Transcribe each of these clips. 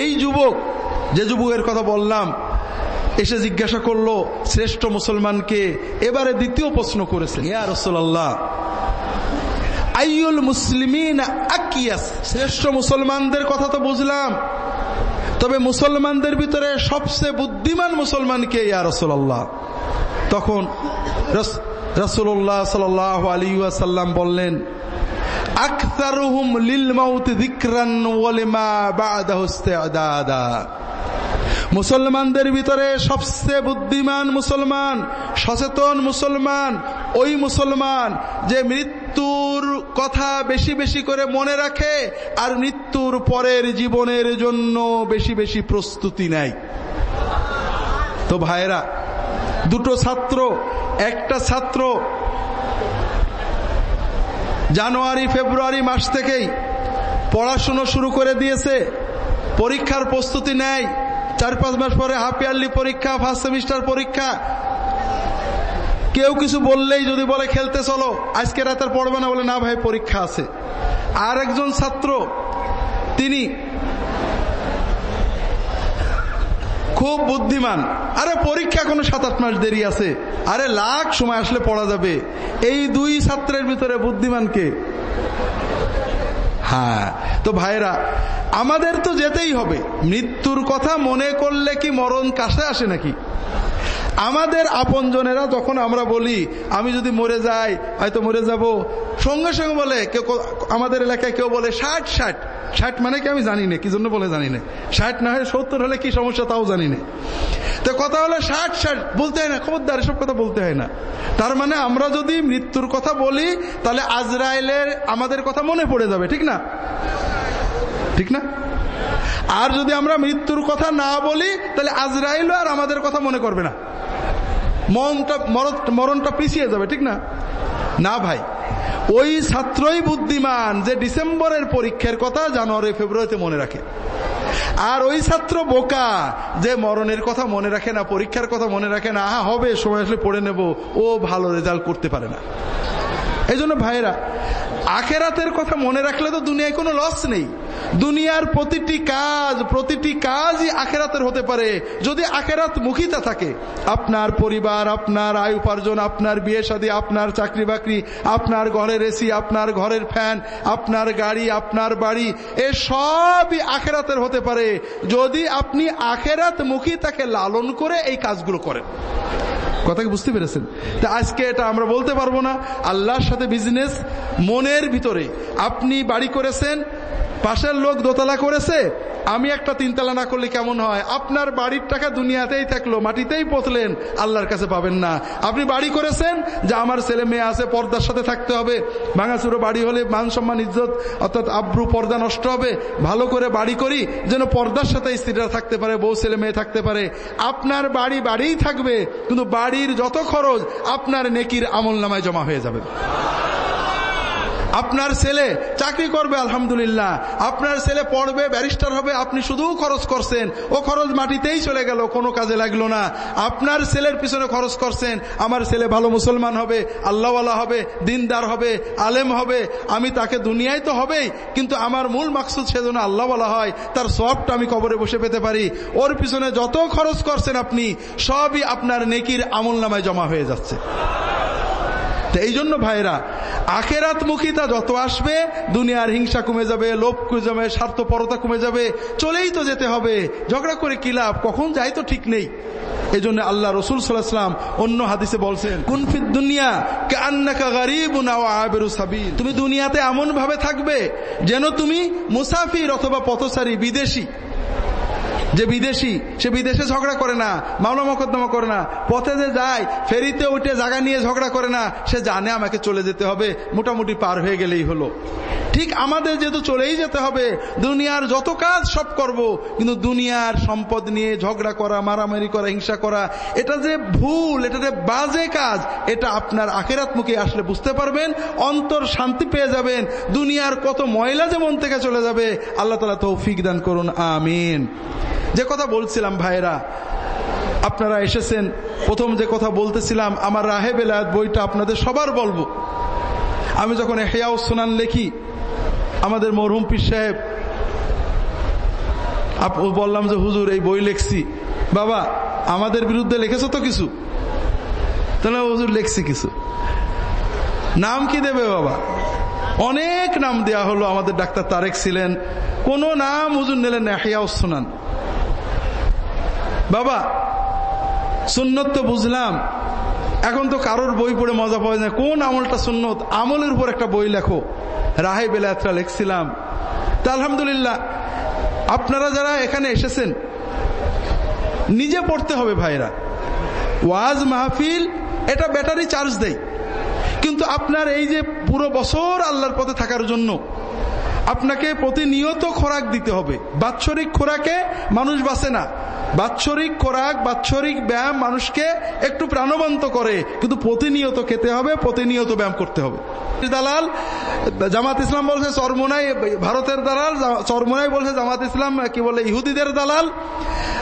এই যুবক, যে যুবকের কথা বললাম, এসে জিজ্ঞাসা করল, শ্রেষ্ঠ মুসলমানকে এবারে দ্বিতীয় প্রশ্ন করেছেন, ইয়া রসোল্লাহ আইউল মুসলিমিন আকিয়াস? শ্রেষ্ঠ মুসলমানদের কথা তো বুঝলাম, তবে মুসলমানদের ভিতরে সবচেয়ে বুদ্ধিমান মুসলমানকে ইয়া রসোল্লাহ তখন রসুল্লাহ সাল আলী সাল্লাম বললেন আকতারুহুম লিল মাউত যিকরান মুসলমানদের ভিতরে সবচেয়ে বুদ্ধিমান মুসলমান, সচেতন মুসলমান, ওই মুসলমান যে মৃত্যুর কথা বেশি বেশি করে মনে রাখে আর মৃত্যুর পরের জীবনের জন্য বেশি বেশি প্রস্তুতি নেয়। তো ভাইরা দুটো ছাত্র, একটা ছাত্র জানুয়ারি, ফেব্রুয়ারি মাস থেকেই পড়াশুনো শুরু করে দিয়েছে, পরীক্ষার প্রস্তুতি নেয়, চার পাঁচ মাস পরে হাফ ইয়ারলি পরীক্ষা, ফার্স্ট সেমিস্টার পরীক্ষা। কেউ কিছু বললেই যদি বলে খেলতে চলো, আজকে রাতের পড়বে না বলে, না ভাই, পরীক্ষা আছে। আর একজন ছাত্র, তিনি খুব বুদ্ধিমান। আরে পরীক্ষা কোনো সাত আট মাস দেরি আছে। আরে লাখ সময় আসলে পড়া যাবে। এই দুই ছাত্রের ভিতরে বুদ্ধিমানকে হ্যাঁ তো ভাইরা আমাদের তো যেতেই হবে। মৃত্যুর কথা মনে করলে কি মরণ কাছে আসে নাকি? আমাদের আপনজনেরা যখন আমরা বলি, আমি যদি মরে যাই, হয়তো মরে যাব। সঙ্গে সঙ্গে বলে, কেউ আমাদের এলাকায় কেউ বলে, ষাট ষাট। ষাট মানে কি আমি জানি না, কি জন্য বলে জানি না? ষাট না হয় সত্তর হলে কি সমস্যা, তাও জানি না। তো কথা হলো ষাট ষাট, বলতে হয় না, খবরদার, এসব কথা বলতে হয় না। তার মানে আমরা যদি মৃত্যুর কথা বলি, তাহলে আজরায়েলের আমাদের কথা মনে পড়ে যাবে, ঠিক না? ঠিক না? আর যদি আমরা মৃত্যুর কথা না বলি, তাহলে আজরাইলও আর আমাদের কথা মনে করবে না। মরণটা মরণটা পিছিয়ে যাবে, ঠিক না? না ভাই। ওই ছাত্রই বুদ্ধিমান যে ডিসেম্বরের পরীক্ষার কথা জানুয়ারি, ফেব্রুয়ারিতে মনে রাখে। আর ওই ছাত্র বোকা যে মরণের কথা মনে রাখে না, পরীক্ষার কথা মনে রাখে না, আহা, হবে, সময় আসলে পড়ে নেব, ও ভালো রেজাল্ট করতে পারে না। এই জন্য ভাইরা আখেরাতের কথা মনে রাখলে তো দুনিয়ায় কোনো লস নেই। দুনিয়ার প্রতিটি কাজ, প্রতিটি কাজই আখেরাতের হতে পারে। যদি আখেরাত মুখিতা থাকে, আপনার পরিবার, আপনার আয় উপার্জন, আপনার বিয়ে সাদী আপনার চাকরি বাকরি, আপনার ঘরের এসি আপনার ঘরের ফ্যান আপনার গাড়ি, আপনার বাড়ি, এ সবই আখেরাতের হতে পারে। যদি আপনি আখেরাত মুখী তাকে লালন করে এই কাজগুলো করেন। কথা কি বুঝতে পেরেছেন? তা আজকে এটা আমরা বলতে পারব না। আল্লাহর সাথে বিজনেস মনের ভিতরে। আপনি বাড়ি করেছেন পাশের লোক দোতলা করেছে, আমি একটা তিনতলা না করলে কেমন হয়? আপনার বাড়ির টাকা দুনিয়াতেই থাকল, মাটিতেই পথলেন আল্লাহর কাছে পাবেন না। আপনি বাড়ি করেছেন, যে আমার ছেলে মেয়ে আছে, পর্দার সাথে থাকতে হবে। ভাঙাচুরো বাড়ি হলে মান সম্মান, ইজ্জত, অর্থাৎ আব্রু, পর্দা নষ্ট হবে। ভালো করে বাড়ি করি, যেন পর্দার সাথে স্ত্রীরা থাকতে পারে, বউ, ছেলে, মেয়ে থাকতে পারে। আপনার বাড়ি বাড়িই থাকবে, কিন্তু বাড়ির যত খরচ, আপনার নেকির আমল নামায় জমা হয়ে যাবে। আপনার ছেলে চাকরি করবে, আলহামদুলিল্লাহ। আপনার ছেলে পড়বে, ব্যারিস্টার হবে, আপনি শুধু খরচ করছেন। ও খরচ মাটিতেই চলে গেল, কোনো কাজে লাগল না। আপনার ছেলের পিছনে খরচ করছেন, আমার ছেলে ভালো মুসলমান হবে, আল্লাহওয়ালা হবে, দিনদার হবে, আলেম হবে। আমি তাকে দুনিয়ায় তো হবেই, কিন্তু আমার মূল মাকসুদ সেজন্য আল্লাহওয়ালা হয়, তার সবটা আমি কবরে বসে পেতে পারি। ওর পিছনে যত খরচ করছেন আপনি, সবই আপনার নেকির আমল নামায় জমা হয়ে যাচ্ছে। এই জন্য ভাইরা আখেরাত মুখিতা যত আসবে, দুনিয়ার হিংসা কমে যাবে, লোভ কমে যাবে, স্বার্থপরতা কমে যাবে, চলেই তো যেতে হবে। ঝগড়া করে কি লাভ? কখন যাই তো ঠিক নেই। এই জন্য আল্লাহ রসুল সাল্লাহাম অন্য হাদিসে বলছেন কুনফিদ দুনিয়া তুমি দুনিয়াতে এমন ভাবে থাকবে যেন তুমি মুসাফির অথবা পথচারী, বিদেশি। যে বিদেশি, সে বিদেশে ঝগড়া করে না মামলা মকদ্দমা করে না, পথে যে যায়, ফেরিতে উঠে জায়গা নিয়ে ঝগড়া করে না, সে জানে আমাকে চলে যেতে হবে, মোটামুটি পার হয়ে গেলেই হলো। ঠিক আমাদের যেহেতু চলেই যেতে হবে, দুনিয়ার যত কাজ সব করব, কিন্তু দুনিয়ার সম্পদ নিয়ে ঝগড়া করা, মারামারি করা, হিংসা করা, এটা যে ভুল, এটা যে বাজে কাজ, এটা আপনার আখেরাত মুখে আসলে বুঝতে পারবেন, অন্তর শান্তি পেয়ে যাবেন, দুনিয়ার কত ময়লা যে মন থেকে চলে যাবে, আল্লাহ তালা তৌফিক দান করুন, আমিন। যে কথা বলছিলাম ভাইরা আপনারা এসেছেন, প্রথম যে কথা বলতেছিলাম, আমার রাহে বেলায়ত বইটা আপনাদের সবার বলব। আমি যখন হেয়াও সোনান লেখি, আমাদের মরহুম পীর সাহেব বললাম যে, হুজুর, এই বই লেখছি। বাবা, আমাদের বিরুদ্ধে লিখেছ তো কিছু? তাহলে হুজুর, লেখছি কিছু। নাম কি দেবে বাবা? অনেক নাম দেয়া হলো। আমাদের ডাক্তার তারেক ছিলেন। কোন নাম হুজুর নিলেন না হিয়া শোনান বাবা, সুন্নত তো বুঝলাম। এখন তো কারোর বই পড়ে মজা পাওয়া যায় কোন আমলটা সুন্নত? আমলের উপর একটা বই লেখো। রাহে বেলায়াত্রা লিখছিলাম। তা আলহামদুলিল্লাহ, আপনারা যারা এখানে এসেছেন, নিজে পড়তে হবে ভাইরা। ওয়াজ মাহফিল, এটা ব্যাটারি চার্জ দেয়। কিন্তু আপনার এই যে পুরো বছর আল্লাহর পথে থাকার জন্য, আপনাকে প্রতিনিয়ত খোরাক দিতে হবে। বাৎসরিক খোরাকে মানুষ বাঁচে না। বাৎসরিক খোরাক, বাৎসরিক ব্যায়াম মানুষকে একটু প্রাণবন্ত করে, কিন্তু প্রতিনিয়ত খেতে হবে, প্রতিনিয়ত ব্যায়াম করতে হবে। দালাল, জামাত ইসলাম বলছে চরমোনাই ভারতের দালাল চরমোনাই বলছে, জামাত ইসলাম কি বলে, ইহুদিদের দালাল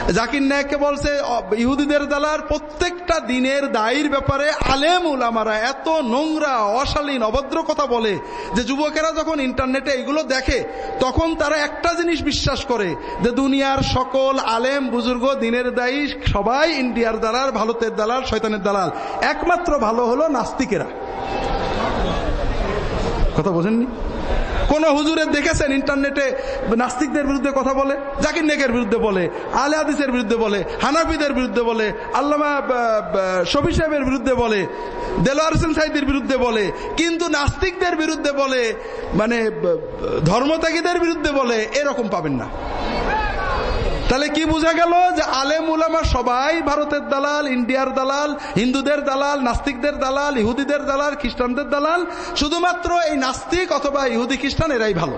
জাকির নায়ককে বলছে ইহুদিদের দালাল প্রত্যেকটা দিনের দায়ের ব্যাপারে আলেম উলামারা এত নোংরা, অশালীন, অভদ্র কথা বলে যে যুবকেরা যখন ইন্টারনেটে এগুলো দেখে, তখন তারা একটা জিনিস বিশ্বাস করে যে দুনিয়ার সকল আলেম বুজুর্গ দিনের দায়ী সবাই ইন্ডিয়ার দালাল, ভারতের দালাল, শয়তানের দালাল। একমাত্র ভালো হলো নাস্তিকেরা। কথা বোঝেননি? কোন হুজুরে দেখেছেন ইন্টারনেটে নাস্তিকদের বিরুদ্ধে কথা বলে, জাকির নেকের বিরুদ্ধে বলে, আলে হাদিসের বিরুদ্ধে বলে, হানাফিদের বিরুদ্ধে বলে, আল্লামা শফি সাহেবের বিরুদ্ধে বলে, দেলোয়ার হোসেন সাহিদের বিরুদ্ধে বলে, কিন্তু নাস্তিকদের বিরুদ্ধে বলে মানে ধর্মত্যাগীদের বিরুদ্ধে বলে, এরকম পাবেন না। তাহলে কি বোঝা গেল যে আলেম উলামা সবাই ভারতের দালাল, ইন্ডিয়ার দালাল, হিন্দুদের দালাল, নাস্তিকদের দালাল, ইহুদিদের দালাল, খ্রিস্টানদের দালাল? শুধুমাত্র এই নাস্তিক অথবা ইহুদি খ্রিস্টান এরাই ভালো।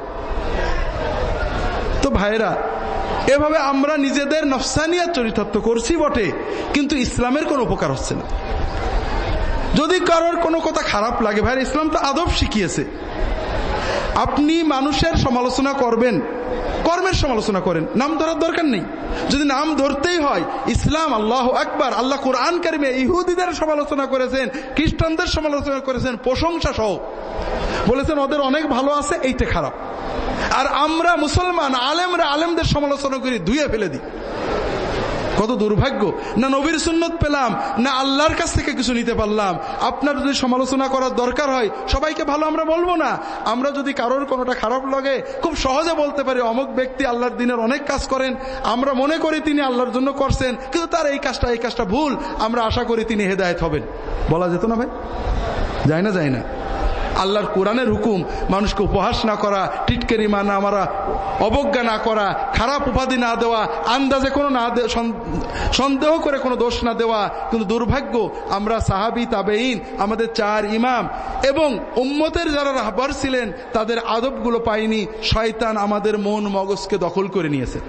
তো ভাইরা এভাবে আমরা নিজেদের নফসানিয়ার চরিতার্থ করছি বটে, কিন্তু ইসলামের কোনো উপকার হচ্ছে না। যদি কারোর কোনো কথা খারাপ লাগে ভাই ইসলাম তো আদব শিখিয়েছে। আপনি মানুষের সমালোচনা করবেন, কর্মের সমালোচনা করেন, নাম ধরার দরকার নেই। যদি নাম ধরতেই হয়, ইসলাম, আল্লাহ একবার আল্লাহ কোরআন কারিমে ইহুদিদের সমালোচনা করেছেন, খ্রিস্টানদের সমালোচনা করেছেন, প্রশংসা সহ। বলেছেন, ওদের অনেক ভালো আছে, এইটা খারাপ। আর আমরা মুসলমান, আলেমরা আলেমদের সমালোচনা করি, ধুয়ে ফেলে দিই। কত দুর্ভাগ্য। না নবীর সুন্নত পেলাম, না আল্লাহর কাছ থেকে কিছু নিতে পারলাম। আপনার যদি সমালোচনা করার দরকার হয়, সবাইকে ভালো আমরা বলব না। আমরা যদি কারোর কোনোটা খারাপ লাগে, খুব সহজে বলতে পারি, অমুক ব্যক্তি আল্লাহর দিনের অনেক কাজ করেন, আমরা মনে করি তিনি আল্লাহর জন্য করছেন, কিন্তু তার এই কাজটা এই কাজটা ভুল, আমরা আশা করি তিনি হেদায়ত হবেন। বলা যেত না ভাই? যায় না যায় না। আল্লাহর কোরআনের হুকুম, মানুষকে উপহাস না করা, টিটকেরি মানা মারা, অবজ্ঞা না করা, খারাপ উপাধি না দেওয়া, আন্দাজে কোনো না সন্দেহ করে কোনো দোষ না দেওয়া, কিন্তু দুর্ভাগ্য, আমরা সাহাবি তাবেইন আমাদের চার ইমাম এবং উম্মতের যারা রাহবার ছিলেন, তাদের আদবগুলো পাইনি, শয়তান আমাদের মন মগজকে দখল করে নিয়েছে।